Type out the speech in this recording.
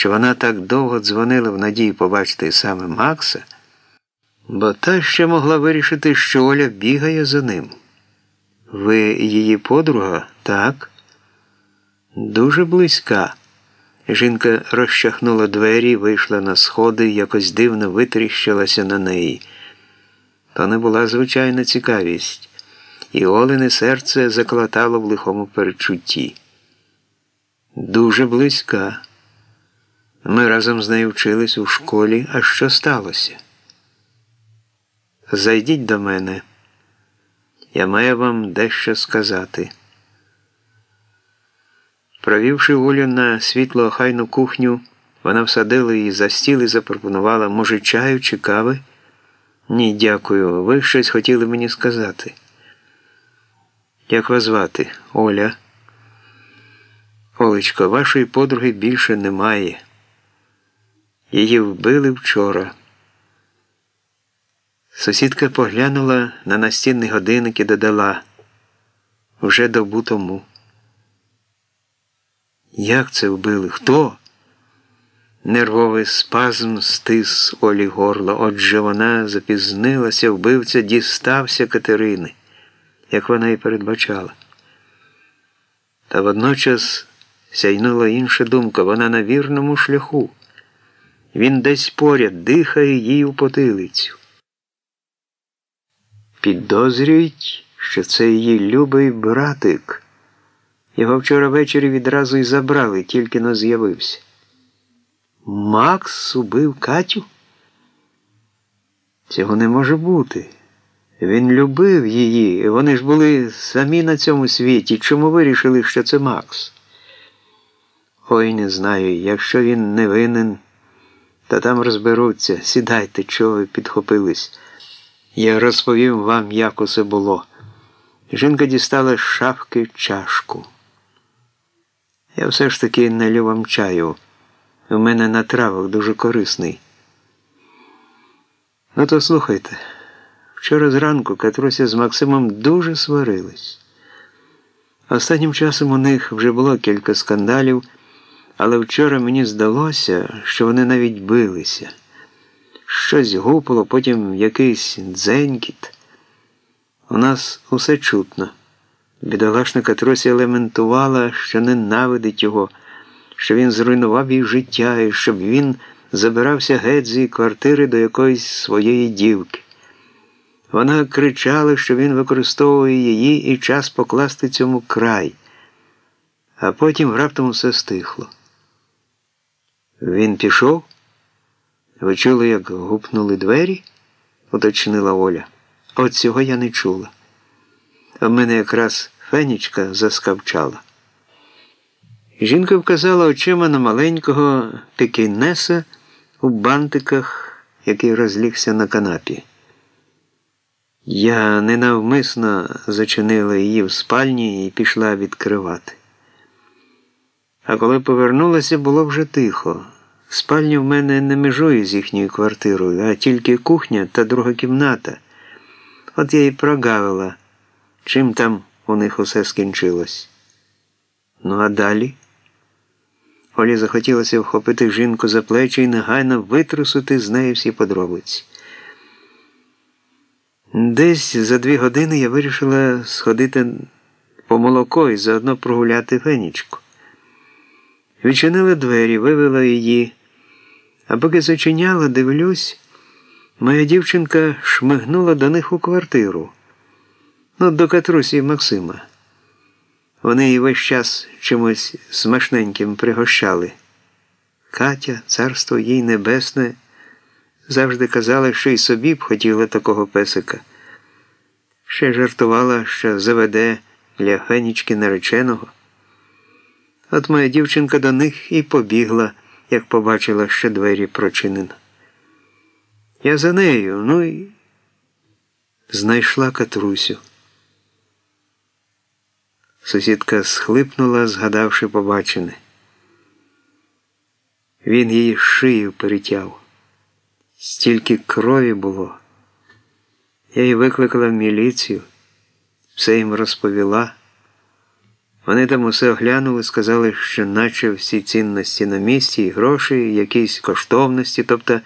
що вона так довго дзвонила в надії побачити саме Макса, бо та ще могла вирішити, що Оля бігає за ним. Ви її подруга, так? Дуже близька. Жінка розчахнула двері, вийшла на сходи якось дивно витріщилася на неї. То не була звичайна цікавість, і Олене серце заклатало в лихому перечутті. Дуже близька. Ми разом з нею вчились у школі, а що сталося? Зайдіть до мене. Я маю вам дещо сказати. Провівши Олю на світло охайну кухню, вона всадила її за стіл і запропонувала, може, чаю чи кави? Ні, дякую. Ви щось хотіли мені сказати. Як вас звати? Оля? Олечко, вашої подруги більше немає. Її вбили вчора. Сусідка поглянула на настінний годинник і додала вже добу тому. Як це вбили? Хто? Нервовий спазм стис Олі горло. Отже, вона запізнилася, вбивця дістався Катерини, як вона і передбачала. Та водночас сяйнула інша думка, вона на вірному шляху. Він десь поряд дихає їй у потилицю. Підозрюють, що це її любий братик. Його вчора ввечері відразу й забрали, тільки но з'явився. Макс убив Катю? Цього не може бути. Він любив її, вони ж були самі на цьому світі. Чому вирішили, що це Макс? Ой, не знаю, якщо він не винен, то там розберуться. Сідайте, чого ви підхопились. Я розповім вам, як усе було. Жінка дістала з шафки чашку. Я все ж таки налю вам чаю. У мене на травах дуже корисний. Ну, то слухайте, вчора зранку Катруся з Максимом дуже сварились. Останнім часом у них вже було кілька скандалів, але вчора мені здалося, що вони навіть билися. Щось гупало, потім якийсь дзенькіт. У нас усе чутно. Бідолашна Катросі елементувала, що ненавидить його, що він зруйнував їй життя і щоб він забирався геть з її квартири до якоїсь своєї дівки. Вона кричала, що він використовує її і час покласти цьому край, а потім раптом все стихло. Він пішов? Ви чули, як гупнули двері? уточнила Оля. От цього я не чула. А в мене якраз фенічка заскавчала. Жінка вказала очима на маленького пекінеса у бантиках, який розлігся на канапі. Я ненавмисно зачинила її в спальні і пішла відкривати. А коли повернулася, було вже тихо. Спальня в мене не межує з їхньою квартирою, а тільки кухня та друга кімната. От я і прогавила, чим там у них усе скінчилось. Ну, а далі? Олі захотілося вхопити жінку за плечі і негайно витрусити з неї всі подробиці. Десь за дві години я вирішила сходити по молоко і заодно прогуляти фенічку. Відчинила двері, вивела її. А поки зачиняла, дивлюсь, моя дівчинка шмигнула до них у квартиру. Ну, до Катрусі і Максима. Вони її весь час чимось смачненьким пригощали. Катя, царство їй небесне, завжди казала, що й собі б хотіла такого песика. Ще жартувала, що заведе для Фенічки нареченого. От моя дівчинка до них і побігла як побачила, що двері прочинено. Я за нею, ну і знайшла Катрусю. Сусідка схлипнула, згадавши побачене. Він її шию перетяв. Стільки крові було. Я її викликала в міліцію, все їм розповіла. Вони там усе оглянули, сказали, що наче всі цінності на місці, і гроші, і якісь коштовності, тобто